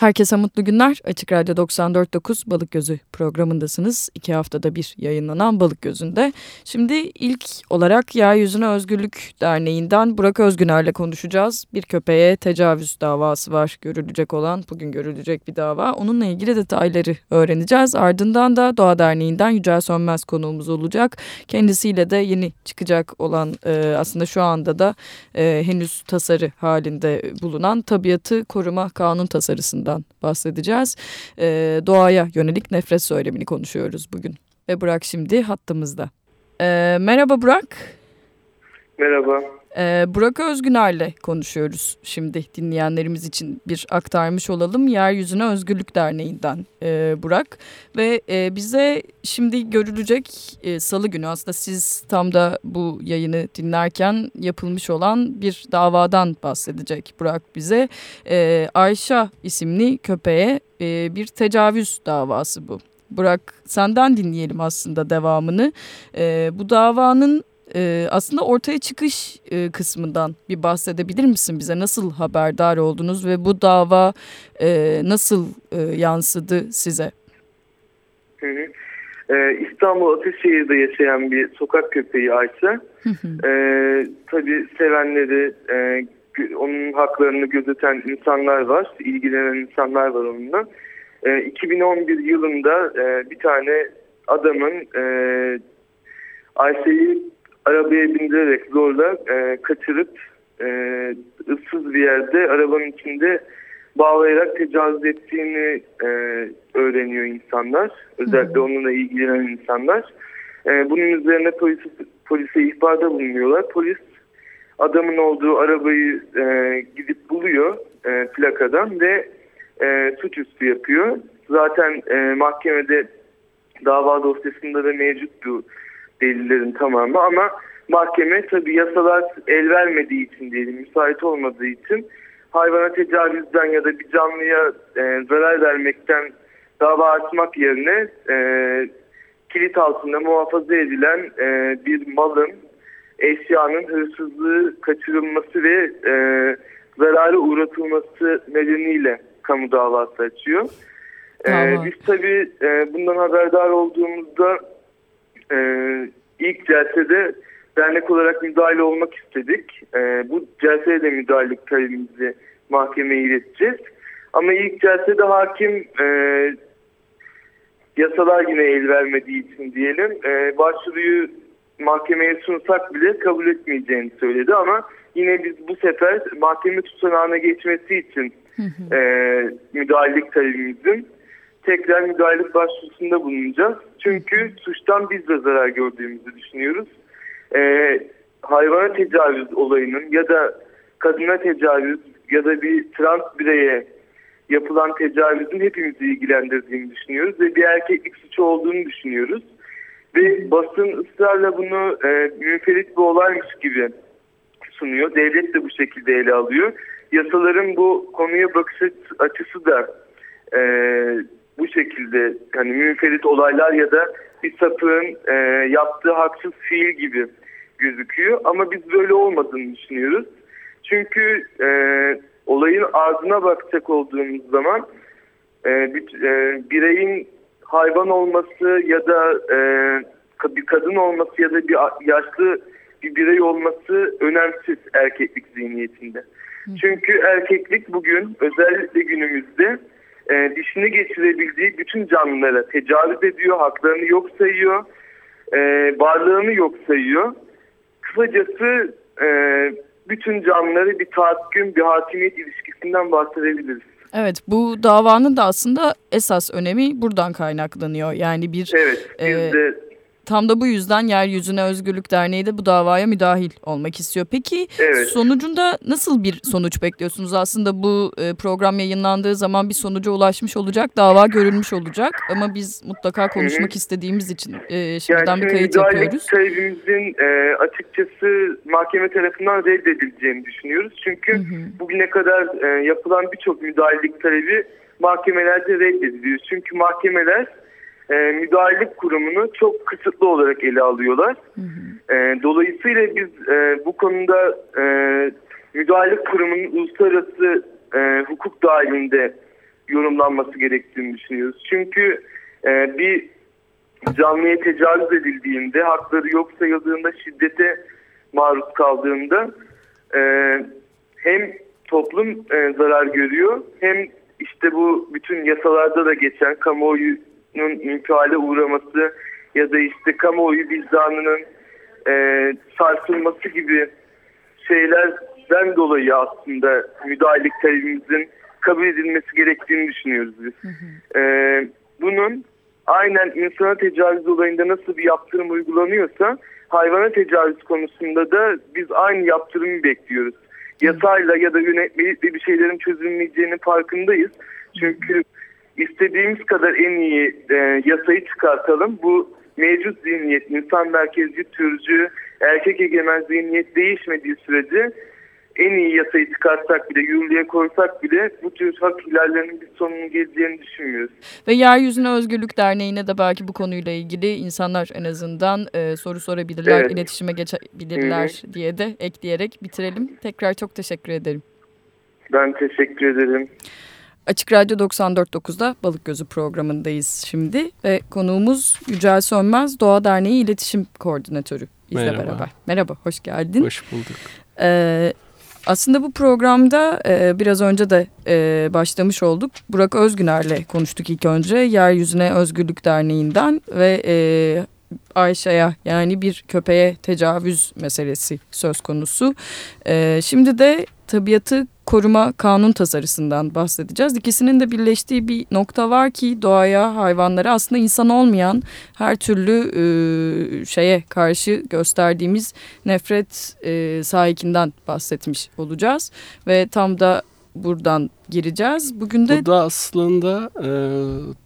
Herkese mutlu günler. Açık Radyo 94.9 Balık Gözü programındasınız. İki haftada bir yayınlanan Balık Gözü'nde. Şimdi ilk olarak Yeryüzüne Özgürlük Derneği'nden Burak Özgüner'le konuşacağız. Bir köpeğe tecavüz davası var görülecek olan, bugün görülecek bir dava. Onunla ilgili detayları öğreneceğiz. Ardından da Doğa Derneği'nden Yücel Sönmez konuğumuz olacak. Kendisiyle de yeni çıkacak olan e, aslında şu anda da e, henüz tasarı halinde bulunan Tabiatı Koruma Kanun tasarısında konulardan bahsedeceğiz. E, doğaya yönelik nefret söylemini konuşuyoruz bugün. Ve Burak şimdi hattımızda. E, merhaba Burak. Merhaba. Ee, Burak Özgüner'le konuşuyoruz şimdi dinleyenlerimiz için bir aktarmış olalım. Yeryüzüne Özgürlük Derneği'nden e, Burak ve e, bize şimdi görülecek e, salı günü aslında siz tam da bu yayını dinlerken yapılmış olan bir davadan bahsedecek Burak bize. E, Ayşe isimli köpeğe e, bir tecavüz davası bu. Burak senden dinleyelim aslında devamını. E, bu davanın e, aslında ortaya çıkış e, kısmından bir bahsedebilir misin bize? Nasıl haberdar oldunuz ve bu dava e, nasıl e, yansıdı size? Hı hı. Ee, İstanbul Ateşehir'de yaşayan bir sokak köpeği Ayça. Ee, tabii sevenleri, e, onun haklarını gözeten insanlar var, ilgilenen insanlar var onunla. Ee, 2011 yılında e, bir tane adamın e, Ayşe'yi arabaya bindirerek zorla e, kaçırıp e, ıssız bir yerde arabanın içinde bağlayarak tecavüz ettiğini e, öğreniyor insanlar. Özellikle onunla ilgilenen insanlar. E, bunun üzerine polis, polise ihbarda bulunuyorlar. Polis adamın olduğu arabayı e, gidip buluyor e, plakadan ve e, suçüstü yapıyor. Zaten e, mahkemede dava dosyasında da mevcut bu delillerin tamamı ama mahkeme tabi yasalar el vermediği için diyelim müsait olmadığı için hayvana tecavüzden ya da bir canlıya e, zarar vermekten dava açmak yerine e, kilit altında muhafaza edilen e, bir malın eşyanın hırsızlığı kaçırılması ve e, zararı uğratılması nedeniyle kamu davası açıyor. E, biz tabii e, bundan haberdar olduğumuzda e, ilk celsede dernek olarak müdahale olmak istedik. E, bu celseye de müdahalelik talebimizi mahkemeye ileteceğiz. Ama ilk celsede hakim e, yasalar yine el vermediği için diyelim e, başvuruyu mahkemeye sunsak bile kabul etmeyeceğini söyledi ama yine biz bu sefer mahkeme tutanağına geçmesi için e, müdahalelik talebimizin tekrar müdahale başvurusunda bulunacağız. Çünkü suçtan biz de zarar gördüğümüzü düşünüyoruz. Ee, hayvana tecavüz olayının ya da kadına tecavüz ya da bir trans bireye yapılan tecavüzün hepimizi ilgilendirdiğini düşünüyoruz ve bir erkeklik suçu olduğunu düşünüyoruz. Ve basın ısrarla bunu e, münferit bir olaymış gibi sunuyor. Devlet de bu şekilde ele alıyor. Yasaların bu konuya bakış açısı da e, bu şekilde hani münferit olaylar ya da bir sapığın e, yaptığı haksız fiil gibi gözüküyor. Ama biz böyle olmadığını düşünüyoruz. Çünkü e, olayın ardına bakacak olduğumuz zaman e, bir, e, bireyin hayvan olması ya da e, bir kadın olması ya da bir yaşlı bir birey olması önemsiz erkeklik zihniyetinde. Çünkü erkeklik bugün özellikle günümüzde e, dişini geçirebildiği bütün canlılara tecavüz ediyor, haklarını yok sayıyor, e, varlığını yok sayıyor. Kısacası e, bütün canlıları bir tahakküm, bir hakimiyet ilişkisinden bahsedebiliriz. Evet bu davanın da aslında esas önemi buradan kaynaklanıyor. Yani bir evet, biz de Tam da bu yüzden Yeryüzüne Özgürlük Derneği de bu davaya müdahil olmak istiyor. Peki evet. sonucunda nasıl bir sonuç bekliyorsunuz? Aslında bu e, program yayınlandığı zaman bir sonuca ulaşmış olacak, dava görülmüş olacak. Ama biz mutlaka konuşmak Hı -hı. istediğimiz için e, şimdiden yani bir kayıt yapıyoruz. talebimizin e, açıkçası mahkeme tarafından reddedileceğini düşünüyoruz. Çünkü Hı -hı. bugüne kadar e, yapılan birçok müdahalelik talebi mahkemelerde reddediliyor. Çünkü mahkemeler e, müdahalelik kurumunu çok kısıtlı olarak ele alıyorlar. Hı hı. E, dolayısıyla biz e, bu konuda e, müdahalelik kurumunun uluslararası e, hukuk dahilinde yorumlanması gerektiğini düşünüyoruz. Çünkü e, bir canlıya tecavüz edildiğinde, hakları yok sayıldığında, şiddete maruz kaldığında e, hem toplum e, zarar görüyor hem işte bu bütün yasalarda da geçen kamuoyunun infiale uğraması ya da işte kamuoyu vicdanının e, sarsılması gibi şeylerden dolayı aslında müdahalelik talebimizin kabul edilmesi gerektiğini düşünüyoruz biz. Hı hı. E, bunun aynen insana tecavüz olayında nasıl bir yaptırım uygulanıyorsa hayvana tecavüz konusunda da biz aynı yaptırımı bekliyoruz. Yasayla ya da yönetmelikle bir şeylerin çözülmeyeceğinin farkındayız. Çünkü istediğimiz kadar en iyi e, yasayı çıkartalım. Bu mevcut zihniyet, insan merkezci, türcü, erkek egemen zihniyet değişmediği sürece en iyi yasayı çıkartsak bile, yürürlüğe koysak bile bu tür hak ihlallerinin bir sonunun geleceğini düşünmüyoruz. Ve Yeryüzüne Özgürlük Derneği'ne de belki bu konuyla ilgili insanlar en azından e, soru sorabilirler, evet. iletişime geçebilirler Hı-hı. diye de ekleyerek bitirelim. Tekrar çok teşekkür ederim. Ben teşekkür ederim. Açık Radyo 94.9'da Balık Gözü programındayız şimdi ve konuğumuz Yücel Sönmez Doğa Derneği İletişim Koordinatörü bizle Merhaba. beraber. Merhaba, hoş geldin. Hoş bulduk. Ee, aslında bu programda e, biraz önce de e, başlamış olduk. Burak Özgüner'le konuştuk ilk önce. Yeryüzüne Özgürlük Derneği'nden ve e, Ayşe'ye yani bir köpeğe tecavüz meselesi söz konusu. E, şimdi de tabiatı koruma kanun tasarısından bahsedeceğiz. İkisinin de birleştiği bir nokta var ki doğaya, hayvanlara aslında insan olmayan her türlü e, şeye karşı gösterdiğimiz nefret e, sahikinden bahsetmiş olacağız. Ve tam da buradan gireceğiz. Bugün de... Bu da aslında e,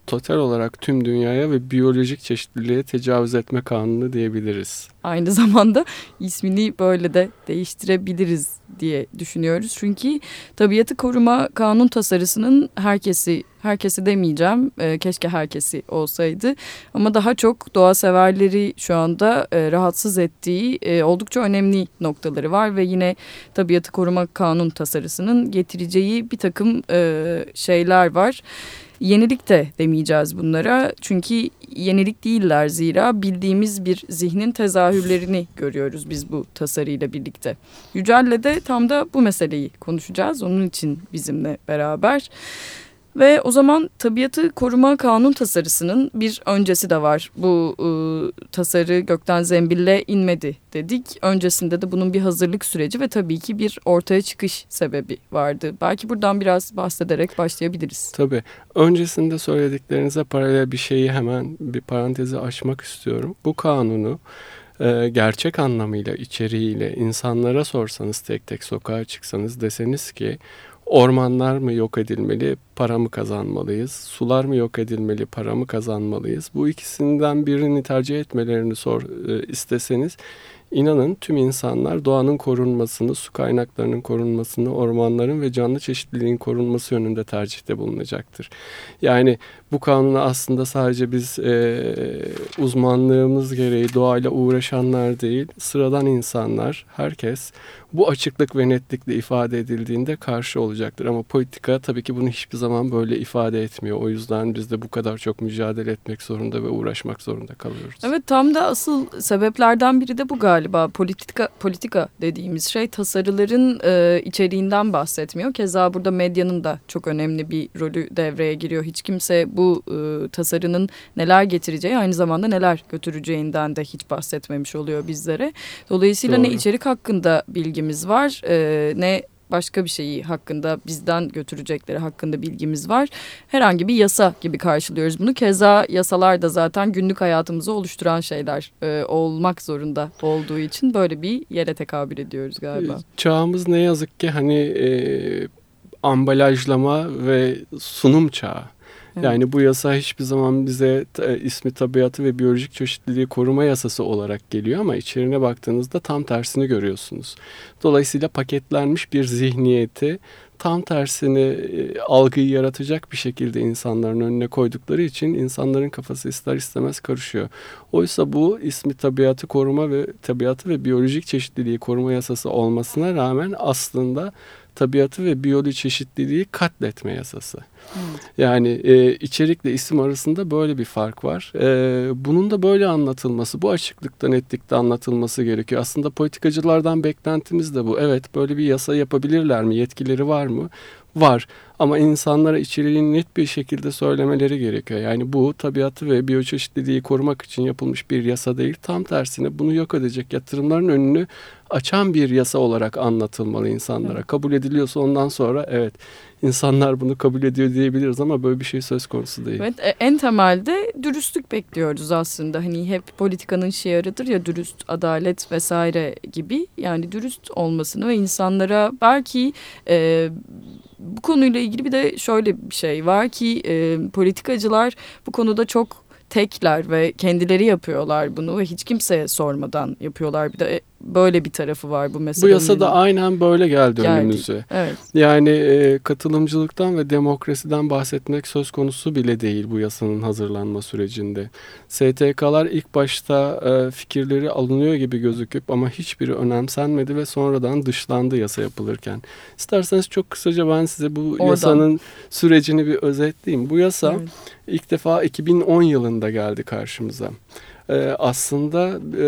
total olarak tüm dünyaya ve biyolojik çeşitliliğe tecavüz etme kanunu diyebiliriz. Aynı zamanda ismini böyle de değiştirebiliriz diye düşünüyoruz. Çünkü tabiatı koruma kanun tasarısının herkesi herkesi demeyeceğim. E, keşke herkesi olsaydı. Ama daha çok doğa severleri şu anda e, rahatsız ettiği e, oldukça önemli noktaları var. Ve yine tabiatı koruma kanun tasarısının getireceği bir takım e, şeyler var. Yenilik de demeyeceğiz bunlara. Çünkü yenilik değiller zira bildiğimiz bir zihnin tezahürlerini görüyoruz biz bu tasarıyla birlikte. Yücel'le de tam da bu meseleyi konuşacağız. Onun için bizimle beraber. Ve o zaman tabiatı koruma kanun tasarısının bir öncesi de var. Bu e, tasarı gökten zembille inmedi dedik. Öncesinde de bunun bir hazırlık süreci ve tabii ki bir ortaya çıkış sebebi vardı. Belki buradan biraz bahsederek başlayabiliriz. Tabii. Öncesinde söylediklerinize paralel bir şeyi hemen bir parantezi açmak istiyorum. Bu kanunu e, gerçek anlamıyla içeriğiyle insanlara sorsanız tek tek sokağa çıksanız deseniz ki Ormanlar mı yok edilmeli, para mı kazanmalıyız? Sular mı yok edilmeli, para mı kazanmalıyız? Bu ikisinden birini tercih etmelerini sor e, isteseniz İnanın tüm insanlar doğanın korunmasını, su kaynaklarının korunmasını, ormanların ve canlı çeşitliliğin korunması yönünde tercihte bulunacaktır. Yani bu kanunu aslında sadece biz e, uzmanlığımız gereği doğayla uğraşanlar değil, sıradan insanlar, herkes bu açıklık ve netlikle ifade edildiğinde karşı olacaktır. Ama politika tabii ki bunu hiçbir zaman böyle ifade etmiyor. O yüzden biz de bu kadar çok mücadele etmek zorunda ve uğraşmak zorunda kalıyoruz. Evet tam da asıl sebeplerden biri de bu galiba. Politika politika dediğimiz şey tasarıların e, içeriğinden bahsetmiyor. Keza burada medyanın da çok önemli bir rolü devreye giriyor. Hiç kimse bu e, tasarının neler getireceği aynı zamanda neler götüreceğinden de hiç bahsetmemiş oluyor bizlere. Dolayısıyla Doğru. ne içerik hakkında bilgi bilgimiz var e, ne başka bir şeyi hakkında bizden götürecekleri hakkında bilgimiz var. Herhangi bir yasa gibi karşılıyoruz bunu. Keza yasalar da zaten günlük hayatımızı oluşturan şeyler e, olmak zorunda olduğu için böyle bir yere tekabül ediyoruz galiba. Çağımız ne yazık ki hani e, ambalajlama ve sunum çağı. Yani bu yasa hiçbir zaman bize e, ismi tabiatı ve biyolojik çeşitliliği koruma yasası olarak geliyor ama içerine baktığınızda tam tersini görüyorsunuz. Dolayısıyla paketlenmiş bir zihniyeti tam tersini e, algıyı yaratacak bir şekilde insanların önüne koydukları için insanların kafası ister istemez karışıyor. Oysa bu ismi tabiatı koruma ve tabiatı ve biyolojik çeşitliliği koruma yasası olmasına rağmen aslında tabiatı ve biyoloji çeşitliliği katletme yasası. Evet. Yani e, içerikle isim arasında böyle bir fark var. E, bunun da böyle anlatılması, bu açıklıkta netlikte anlatılması gerekiyor. Aslında politikacılardan beklentimiz de bu. Evet böyle bir yasa yapabilirler mi? Yetkileri var mı? Var. Ama insanlara içeriğini net bir şekilde söylemeleri gerekiyor. Yani bu tabiatı ve biyoçeşitliliği korumak için yapılmış bir yasa değil. Tam tersine bunu yok edecek yatırımların önünü açan bir yasa olarak anlatılmalı insanlara. Evet. Kabul ediliyorsa ondan sonra evet insanlar bunu kabul ediyor diyebiliriz ama böyle bir şey söz konusu değil. Evet e, en temelde dürüstlük bekliyoruz aslında. Hani hep politikanın şiarıdır ya dürüst, adalet vesaire gibi. Yani dürüst olmasını ve insanlara belki e, bu konuyla ilgili bir de şöyle bir şey var ki e, politikacılar bu konuda çok tekler ve kendileri yapıyorlar bunu ve hiç kimseye sormadan yapıyorlar. Bir de böyle bir tarafı var bu meselenin. Bu yasa da aynen böyle geldi, geldi. önümüze. Evet. Yani e, katılımcılıktan ve demokrasiden bahsetmek söz konusu bile değil bu yasanın hazırlanma sürecinde. STK'lar ilk başta e, fikirleri alınıyor gibi gözüküp ama hiçbiri önemsenmedi ve sonradan dışlandı yasa yapılırken. İsterseniz çok kısaca ben size bu Oradan. yasanın sürecini bir özetleyeyim. Bu yasa evet. ilk defa 2010 yılında geldi karşımıza e, aslında e,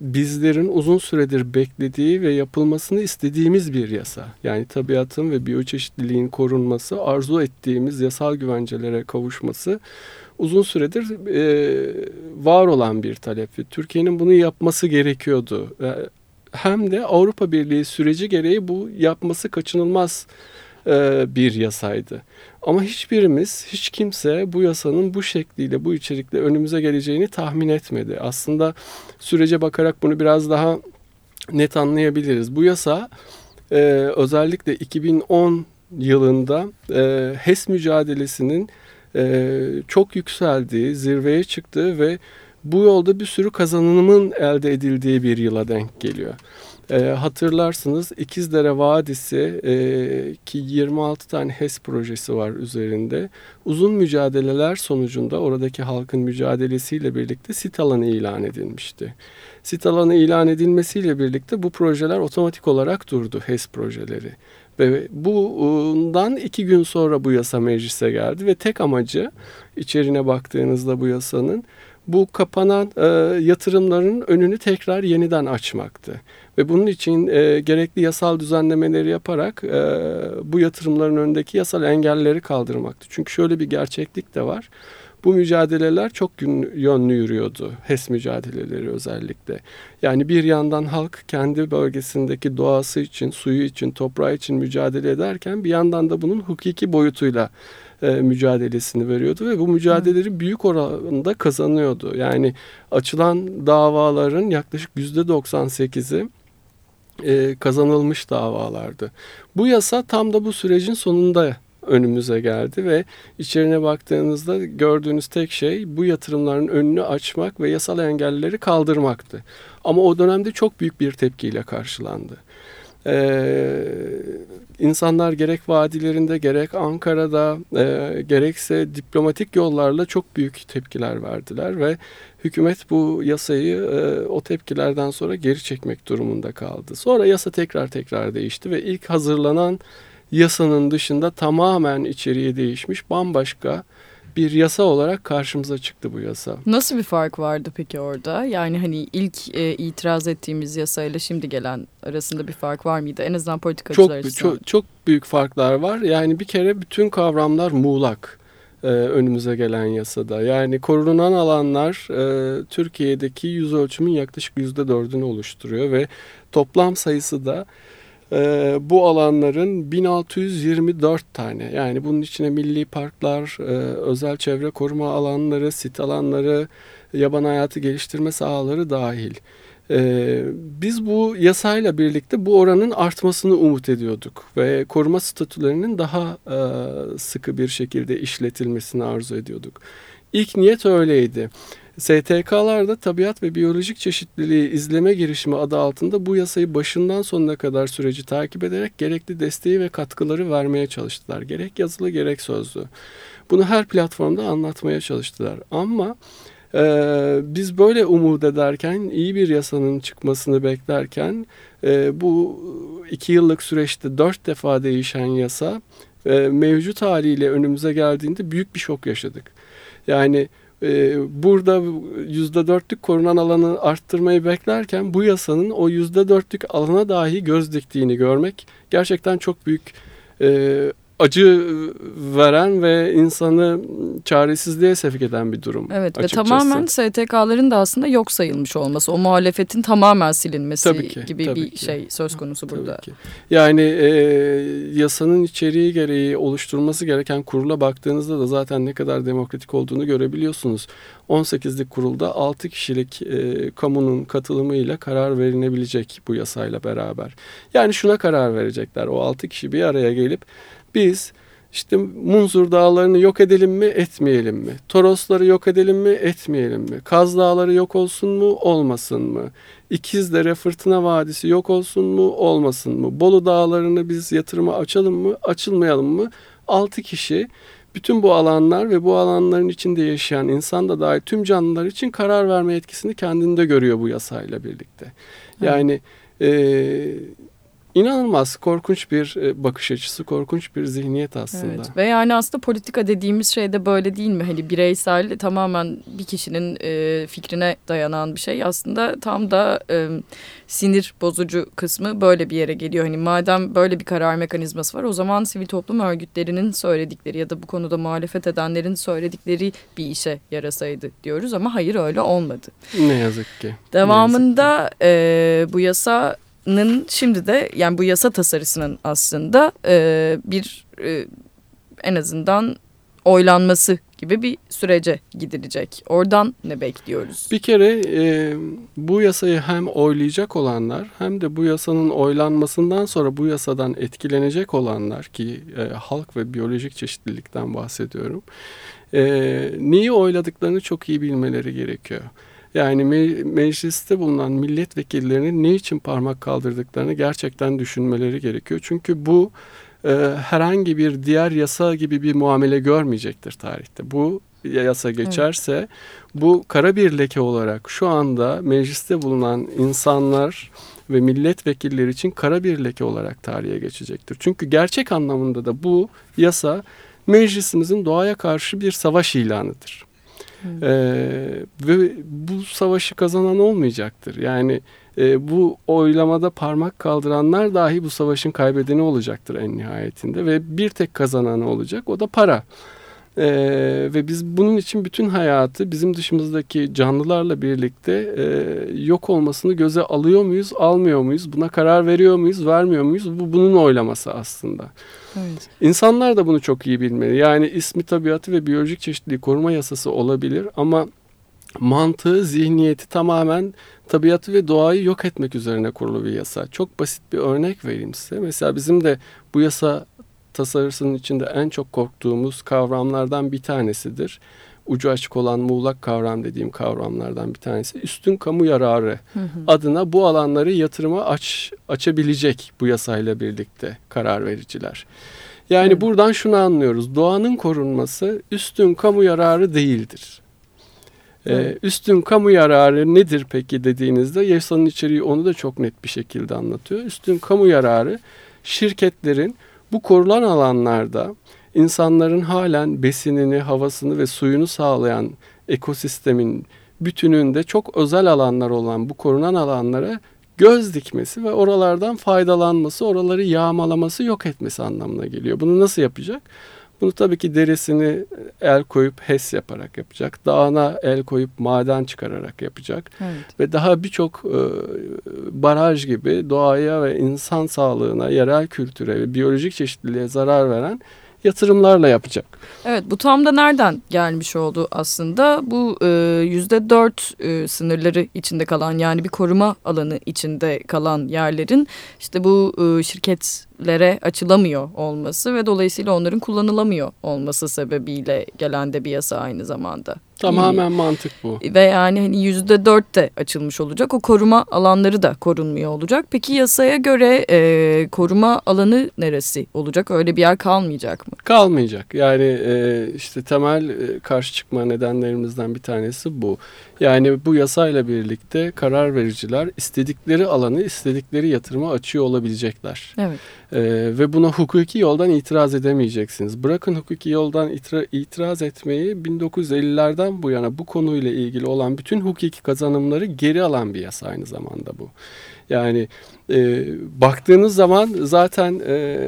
bizlerin uzun süredir beklediği ve yapılmasını istediğimiz bir yasa. Yani tabiatın ve biyoçeşitliliğin korunması, arzu ettiğimiz yasal güvencelere kavuşması uzun süredir e, var olan bir talep. Türkiye'nin bunu yapması gerekiyordu. Hem de Avrupa Birliği süreci gereği bu yapması kaçınılmaz e, bir yasaydı. Ama hiçbirimiz, hiç kimse bu yasanın bu şekliyle, bu içerikle önümüze geleceğini tahmin etmedi. Aslında sürece bakarak bunu biraz daha net anlayabiliriz. Bu yasa e, özellikle 2010 yılında e, HES mücadelesinin çok yükseldiği, zirveye çıktığı ve bu yolda bir sürü kazanımın elde edildiği bir yıla denk geliyor. E, hatırlarsınız İkizdere Vadisi e, ki 26 tane HES projesi var üzerinde. Uzun mücadeleler sonucunda oradaki halkın mücadelesiyle birlikte sit alanı ilan edilmişti. Sit alanı ilan edilmesiyle birlikte bu projeler otomatik olarak durdu HES projeleri. Ve bundan iki gün sonra bu yasa meclise geldi ve tek amacı içerine baktığınızda bu yasanın bu kapanan e, yatırımların önünü tekrar yeniden açmaktı. Ve bunun için e, gerekli yasal düzenlemeleri yaparak e, bu yatırımların önündeki yasal engelleri kaldırmaktı. Çünkü şöyle bir gerçeklik de var. Bu mücadeleler çok yönlü yürüyordu. HES mücadeleleri özellikle. Yani bir yandan halk kendi bölgesindeki doğası için, suyu için, toprağı için mücadele ederken bir yandan da bunun hukuki boyutuyla e, mücadelesini veriyordu ve bu mücadeleleri büyük oranda kazanıyordu. Yani açılan davaların yaklaşık yüzde 98'i e, kazanılmış davalardı. Bu yasa tam da bu sürecin sonunda önümüze geldi ve içerine baktığınızda gördüğünüz tek şey bu yatırımların önünü açmak ve yasal engelleri kaldırmaktı. Ama o dönemde çok büyük bir tepkiyle karşılandı. Ee, insanlar gerek vadilerinde gerek Ankara'da e, gerekse diplomatik yollarla çok büyük tepkiler verdiler ve hükümet bu yasayı e, o tepkilerden sonra geri çekmek durumunda kaldı. Sonra yasa tekrar tekrar değişti ve ilk hazırlanan yasanın dışında tamamen içeriği değişmiş bambaşka bir yasa olarak karşımıza çıktı bu yasa. Nasıl bir fark vardı peki orada? Yani hani ilk e, itiraz ettiğimiz yasayla şimdi gelen arasında bir fark var mıydı? En azından politikacılar çok, açısından. Çok, çok büyük farklar var. Yani bir kere bütün kavramlar muğlak e, önümüze gelen yasada. Yani korunan alanlar e, Türkiye'deki yüz ölçümün yaklaşık yüzde dördünü oluşturuyor ve toplam sayısı da e, bu alanların 1624 tane yani bunun içine milli parklar, e, özel çevre koruma alanları, sit alanları, yaban hayatı geliştirme sahaları dahil. Ee, biz bu yasayla birlikte bu oranın artmasını umut ediyorduk ve koruma statülerinin daha e, sıkı bir şekilde işletilmesini arzu ediyorduk. İlk niyet öyleydi. STK'larda tabiat ve biyolojik çeşitliliği izleme girişimi adı altında bu yasayı başından sonuna kadar süreci takip ederek gerekli desteği ve katkıları vermeye çalıştılar. Gerek yazılı gerek sözlü. Bunu her platformda anlatmaya çalıştılar. Ama Ee, biz böyle umut ederken, iyi bir yasanın çıkmasını beklerken e, bu iki yıllık süreçte dört defa değişen yasa e, mevcut haliyle önümüze geldiğinde büyük bir şok yaşadık. Yani e, burada yüzde dörtlük korunan alanı arttırmayı beklerken bu yasanın o yüzde dörtlük alana dahi göz diktiğini görmek gerçekten çok büyük e, acı veren ve insanı çaresizliğe sevk eden bir durum. Evet açıkçası. ve tamamen STK'ların da aslında yok sayılmış olması, o muhalefetin tamamen silinmesi tabii ki, gibi tabii bir ki. şey söz konusu burada. Tabii ki. Yani e, yasanın içeriği gereği oluşturulması gereken kurula baktığınızda da zaten ne kadar demokratik olduğunu görebiliyorsunuz. 18'lik kurulda 6 kişilik e, kamunun katılımıyla karar verilebilecek bu yasayla beraber. Yani şuna karar verecekler. O 6 kişi bir araya gelip biz işte Munzur dağlarını yok edelim mi, etmeyelim mi? Torosları yok edelim mi, etmeyelim mi? Kaz dağları yok olsun mu, olmasın mı? İkizdere Fırtına Vadisi yok olsun mu, olmasın mı? Bolu dağlarını biz yatırıma açalım mı, açılmayalım mı? Altı kişi bütün bu alanlar ve bu alanların içinde yaşayan insan da dahil tüm canlılar için karar verme etkisini kendinde görüyor bu yasayla birlikte. Yani e, İnanılmaz korkunç bir e, bakış açısı, korkunç bir zihniyet aslında. Evet. Ve yani aslında politika dediğimiz şey de böyle değil mi? Hani bireysel tamamen bir kişinin e, fikrine dayanan bir şey. Aslında tam da e, sinir bozucu kısmı böyle bir yere geliyor. Hani madem böyle bir karar mekanizması var o zaman sivil toplum örgütlerinin söyledikleri ya da bu konuda muhalefet edenlerin söyledikleri bir işe yarasaydı diyoruz ama hayır öyle olmadı. Ne yazık ki. Devamında yazık ki. E, bu yasa Nın şimdi de yani bu yasa tasarısının aslında e, bir e, en azından oylanması gibi bir sürece gidilecek. Oradan ne bekliyoruz? Bir kere e, bu yasayı hem oylayacak olanlar hem de bu yasanın oylanmasından sonra bu yasadan etkilenecek olanlar ki e, halk ve biyolojik çeşitlilikten bahsediyorum. E, neyi oyladıklarını çok iyi bilmeleri gerekiyor. Yani me mecliste bulunan milletvekillerinin ne için parmak kaldırdıklarını gerçekten düşünmeleri gerekiyor. Çünkü bu e, herhangi bir diğer yasa gibi bir muamele görmeyecektir tarihte. Bu yasa geçerse evet. bu kara bir leke olarak şu anda mecliste bulunan insanlar ve milletvekilleri için kara bir leke olarak tarihe geçecektir. Çünkü gerçek anlamında da bu yasa meclisimizin doğaya karşı bir savaş ilanıdır. Ee, ve bu savaşı kazanan olmayacaktır. Yani e, bu oylamada parmak kaldıranlar dahi bu savaşın kaybedeni olacaktır en nihayetinde ve bir tek kazananı olacak o da para. Ee, ve biz bunun için bütün hayatı bizim dışımızdaki canlılarla birlikte e, yok olmasını göze alıyor muyuz, almıyor muyuz? Buna karar veriyor muyuz, vermiyor muyuz? Bu bunun oylaması aslında. Evet. İnsanlar da bunu çok iyi bilmeli. Yani ismi tabiatı ve biyolojik çeşitliliği koruma yasası olabilir ama mantığı, zihniyeti tamamen tabiatı ve doğayı yok etmek üzerine kurulu bir yasa. Çok basit bir örnek vereyim size. Mesela bizim de bu yasa tasarısının içinde en çok korktuğumuz kavramlardan bir tanesidir. Ucu açık olan muğlak kavram dediğim kavramlardan bir tanesi. Üstün kamu yararı hı hı. adına bu alanları yatırıma aç, açabilecek bu yasayla birlikte karar vericiler. Yani hı. buradan şunu anlıyoruz. Doğanın korunması üstün kamu yararı değildir. Ee, üstün kamu yararı nedir peki dediğinizde yasanın içeriği onu da çok net bir şekilde anlatıyor. Üstün kamu yararı şirketlerin bu korulan alanlarda insanların halen besinini, havasını ve suyunu sağlayan ekosistemin bütününde çok özel alanlar olan bu korunan alanlara göz dikmesi ve oralardan faydalanması, oraları yağmalaması, yok etmesi anlamına geliyor. Bunu nasıl yapacak? Bunu tabii ki deresini el koyup HES yaparak yapacak. Dağına el koyup maden çıkararak yapacak. Evet. Ve daha birçok e, baraj gibi doğaya ve insan sağlığına, yerel kültüre ve biyolojik çeşitliliğe zarar veren yatırımlarla yapacak. Evet bu tam da nereden gelmiş oldu aslında? Bu e, yüzde dört e, sınırları içinde kalan yani bir koruma alanı içinde kalan yerlerin işte bu e, şirket kişilere açılamıyor olması ve dolayısıyla onların kullanılamıyor olması sebebiyle gelen de bir yasa aynı zamanda. Tamamen mantık bu. Ve yani hani yüzde dört de açılmış olacak. O koruma alanları da korunmuyor olacak. Peki yasaya göre e, koruma alanı neresi olacak? Öyle bir yer kalmayacak mı? Kalmayacak. Yani e, işte temel e, karşı çıkma nedenlerimizden bir tanesi bu. Yani bu yasayla birlikte karar vericiler istedikleri alanı istedikleri yatırıma açıyor olabilecekler. Evet. E, ve buna hukuki yoldan itiraz edemeyeceksiniz. Bırakın hukuki yoldan itira, itiraz etmeyi 1950'lerden bu yana bu konuyla ilgili olan bütün hukuki kazanımları geri alan bir yasa aynı zamanda bu. Yani e, baktığınız zaman zaten e,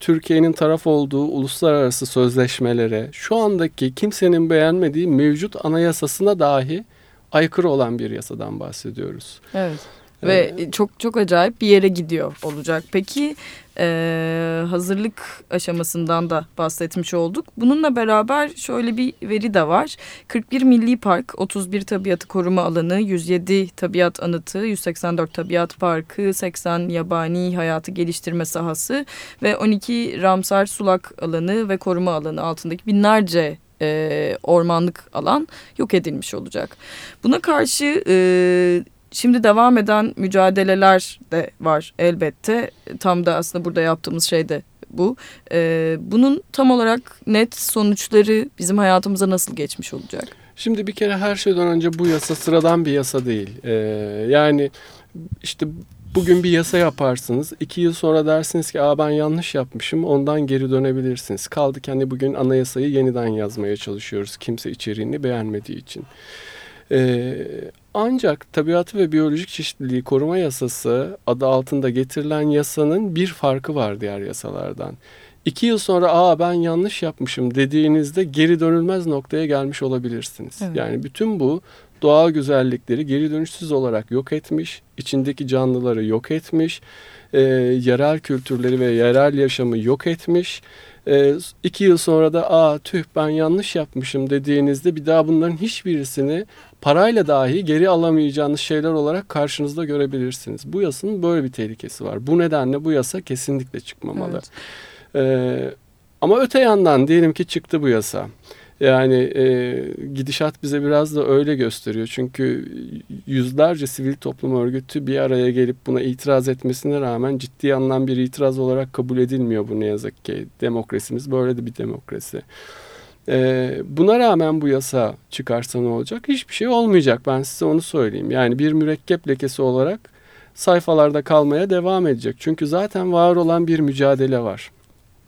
Türkiye'nin taraf olduğu uluslararası sözleşmelere şu andaki kimsenin beğenmediği mevcut anayasasına dahi aykırı olan bir yasadan bahsediyoruz. Evet. Ve ee, çok çok acayip bir yere gidiyor olacak. Peki e, hazırlık aşamasından da bahsetmiş olduk. Bununla beraber şöyle bir veri de var. 41 milli park, 31 tabiatı koruma alanı, 107 tabiat anıtı, 184 tabiat parkı, 80 yabani hayatı geliştirme sahası ve 12 Ramsar sulak alanı ve koruma alanı altındaki binlerce e, ormanlık alan yok edilmiş olacak. Buna karşı e, Şimdi devam eden mücadeleler de var elbette. Tam da aslında burada yaptığımız şey de bu. Ee, bunun tam olarak net sonuçları bizim hayatımıza nasıl geçmiş olacak? Şimdi bir kere her şeyden önce bu yasa sıradan bir yasa değil. Ee, yani işte bugün bir yasa yaparsınız. iki yıl sonra dersiniz ki Aa, ben yanlış yapmışım ondan geri dönebilirsiniz. Kaldı kendi bugün anayasayı yeniden yazmaya çalışıyoruz. Kimse içeriğini beğenmediği için. Ee, ancak tabiatı ve biyolojik çeşitliliği koruma yasası adı altında getirilen yasanın bir farkı var diğer yasalardan. İki yıl sonra aa ben yanlış yapmışım dediğinizde geri dönülmez noktaya gelmiş olabilirsiniz. Evet. Yani bütün bu doğal güzellikleri geri dönüşsüz olarak yok etmiş, içindeki canlıları yok etmiş, e, yerel kültürleri ve yerel yaşamı yok etmiş e, iki yıl sonra da aa tüh ben yanlış yapmışım dediğinizde bir daha bunların hiçbirisini parayla dahi geri alamayacağınız şeyler olarak karşınızda görebilirsiniz. Bu yasanın böyle bir tehlikesi var. Bu nedenle bu yasa kesinlikle çıkmamalı. Evet. E, ama öte yandan diyelim ki çıktı bu yasa. Yani e, gidişat bize biraz da öyle gösteriyor. Çünkü yüzlerce sivil toplum örgütü bir araya gelip buna itiraz etmesine rağmen ciddi anlam bir itiraz olarak kabul edilmiyor bu ne yazık ki. Demokrasimiz böyle de bir demokrasi. E, buna rağmen bu yasa çıkarsa ne olacak? Hiçbir şey olmayacak ben size onu söyleyeyim. Yani bir mürekkep lekesi olarak sayfalarda kalmaya devam edecek. Çünkü zaten var olan bir mücadele var.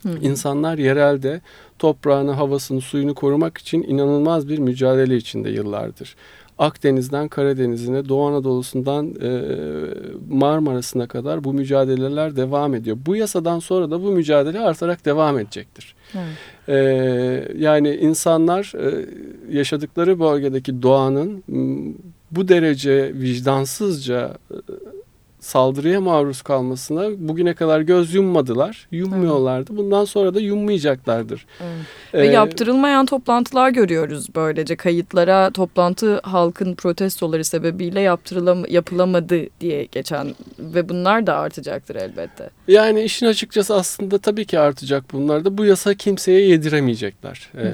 Hı. İnsanlar yerelde toprağını, havasını, suyunu korumak için inanılmaz bir mücadele içinde yıllardır. Akdeniz'den Karadeniz'ine, Doğu Anadolu'sundan e, Marmara'sına kadar bu mücadeleler devam ediyor. Bu yasadan sonra da bu mücadele artarak devam edecektir. Evet. E, yani insanlar e, yaşadıkları bölgedeki doğanın bu derece vicdansızca saldırıya maruz kalmasına bugüne kadar göz yummadılar. Yummuyorlardı. Bundan sonra da yummayacaklardır. Evet. Ee, Ve yaptırılmayan toplantılar görüyoruz böylece. Kayıtlara toplantı halkın protestoları sebebiyle yaptırılam yapılamadı diye geçen ve bunlar da artacaktır elbette. Yani işin açıkçası aslında tabii ki artacak bunlar da. Bu yasa kimseye yediremeyecekler. Ee,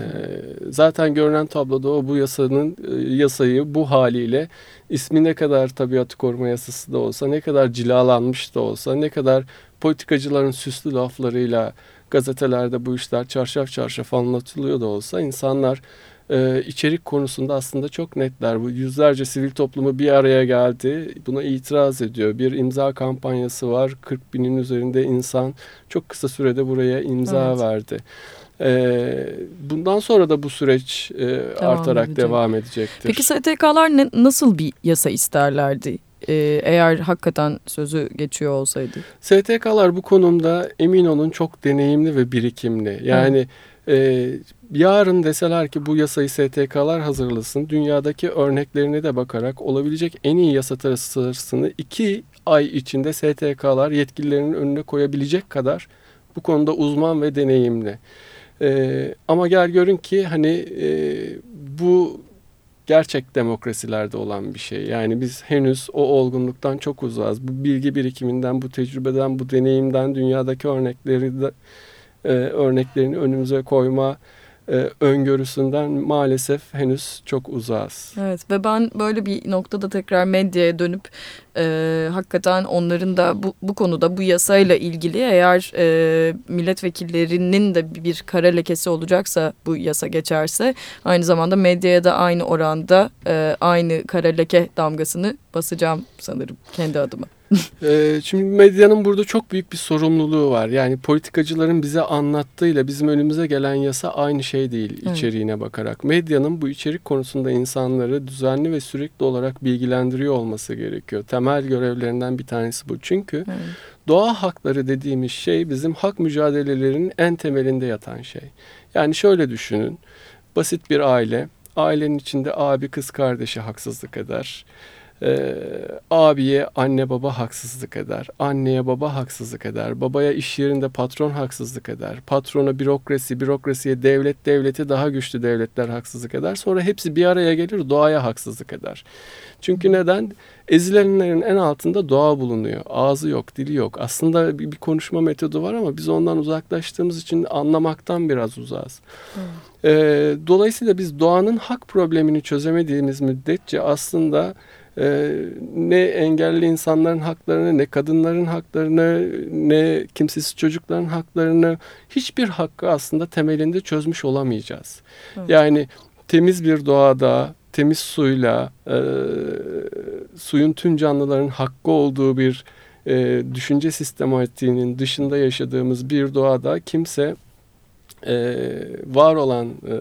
zaten görünen tabloda o bu yasanın e, yasayı bu haliyle ismi ne kadar tabiatı koruma yasası da olsa, ne kadar cilalanmış da olsa, ne kadar politikacıların süslü laflarıyla gazetelerde bu işler çarşaf çarşaf anlatılıyor da olsa insanlar e, içerik konusunda aslında çok netler. Bu yüzlerce sivil toplumu bir araya geldi. Buna itiraz ediyor. Bir imza kampanyası var. 40 binin üzerinde insan çok kısa sürede buraya imza evet. verdi. E, bundan sonra da bu süreç e, devam artarak edecek. devam edecektir. Peki STK'lar ne, nasıl bir yasa isterlerdi? Ee, eğer hakikaten sözü geçiyor olsaydı. STK'lar bu konumda emin olun çok deneyimli ve birikimli. Yani e, yarın deseler ki bu yasayı STK'lar hazırlasın, dünyadaki örneklerine de bakarak olabilecek en iyi yasa tasarısını iki ay içinde STK'lar yetkililerinin önüne koyabilecek kadar bu konuda uzman ve deneyimli. E, ama gel görün ki hani e, bu gerçek demokrasilerde olan bir şey. Yani biz henüz o olgunluktan çok uzağız. Bu bilgi birikiminden, bu tecrübeden, bu deneyimden, dünyadaki örnekleri de, e, örneklerini önümüze koyma e, öngörüsünden maalesef henüz çok uzağız. Evet ve ben böyle bir noktada tekrar medyaya dönüp e, hakikaten onların da bu, bu konuda bu yasayla ilgili eğer e, milletvekillerinin de bir kara lekesi olacaksa bu yasa geçerse aynı zamanda medyaya da aynı oranda e, aynı kara leke damgasını basacağım sanırım kendi adıma. Ee, şimdi medyanın burada çok büyük bir sorumluluğu var. Yani politikacıların bize anlattığıyla bizim önümüze gelen yasa aynı şey değil evet. içeriğine bakarak. Medyanın bu içerik konusunda insanları düzenli ve sürekli olarak bilgilendiriyor olması gerekiyor. Temel görevlerinden bir tanesi bu. Çünkü evet. doğa hakları dediğimiz şey bizim hak mücadelelerinin en temelinde yatan şey. Yani şöyle düşünün. Basit bir aile. Ailenin içinde abi kız kardeşi haksızlık eder e, abiye anne baba haksızlık eder. Anneye baba haksızlık eder. Babaya iş yerinde patron haksızlık eder. Patrona bürokrasi, bürokrasiye devlet, devleti daha güçlü devletler haksızlık eder. Sonra hepsi bir araya gelir doğaya haksızlık eder. Çünkü neden? Ezilenlerin en altında doğa bulunuyor. Ağzı yok, dili yok. Aslında bir, bir konuşma metodu var ama biz ondan uzaklaştığımız için anlamaktan biraz uzağız. Hmm. Ee, dolayısıyla biz doğanın hak problemini çözemediğimiz müddetçe aslında e, ne engelli insanların haklarını, ne kadınların haklarını, ne kimsesiz çocukların haklarını hiçbir hakkı aslında temelinde çözmüş olamayacağız. Evet. Yani temiz bir doğada, temiz suyla, e, suyun tüm canlıların hakkı olduğu bir e, düşünce sistematiğinin dışında yaşadığımız bir doğada kimse e, var olan e,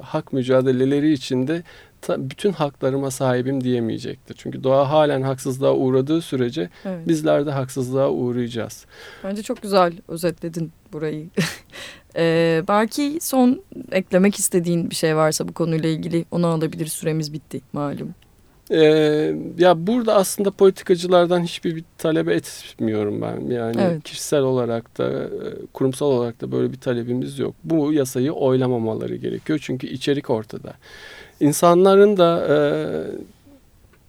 hak mücadeleleri içinde bütün haklarıma sahibim diyemeyecektir. Çünkü doğa halen haksızlığa uğradığı sürece evet. bizler de haksızlığa uğrayacağız. Bence çok güzel özetledin burayı. ee, belki son eklemek istediğin bir şey varsa bu konuyla ilgili onu alabilir. Süremiz bitti malum. Ee, ya burada aslında politikacılardan hiçbir bir talep etmiyorum ben. Yani evet. kişisel olarak da e, kurumsal olarak da böyle bir talebimiz yok. Bu yasayı oylamamaları gerekiyor çünkü içerik ortada. İnsanların da e,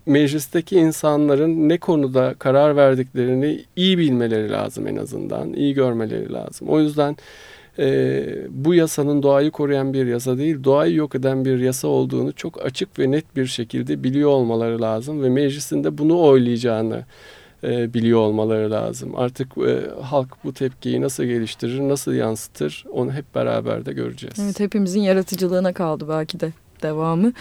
meclisteki insanların ne konuda karar verdiklerini iyi bilmeleri lazım en azından, iyi görmeleri lazım. O yüzden e, bu yasanın doğayı koruyan bir yasa değil, doğayı yok eden bir yasa olduğunu çok açık ve net bir şekilde biliyor olmaları lazım ve meclisinde bunu oylayacağını e, biliyor olmaları lazım. Artık e, halk bu tepkiyi nasıl geliştirir, nasıl yansıtır onu hep beraber de göreceğiz. Evet hepimizin yaratıcılığına kaldı belki de devamı.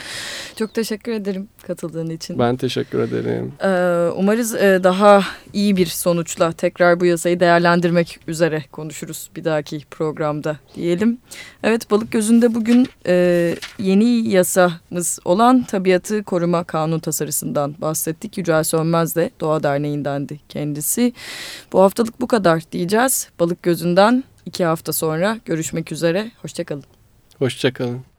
Çok teşekkür ederim katıldığın için. Ben teşekkür ederim. Ee, umarız e, daha iyi bir sonuçla tekrar bu yasayı değerlendirmek üzere konuşuruz bir dahaki programda diyelim. Evet Balık Gözü'nde bugün e, yeni yasamız olan Tabiatı Koruma Kanun tasarısından bahsettik. Yücel Sönmez de Doğa Derneği'ndendi kendisi. Bu haftalık bu kadar diyeceğiz. Balık Gözü'nden iki hafta sonra görüşmek üzere. Hoşçakalın. Hoşçakalın.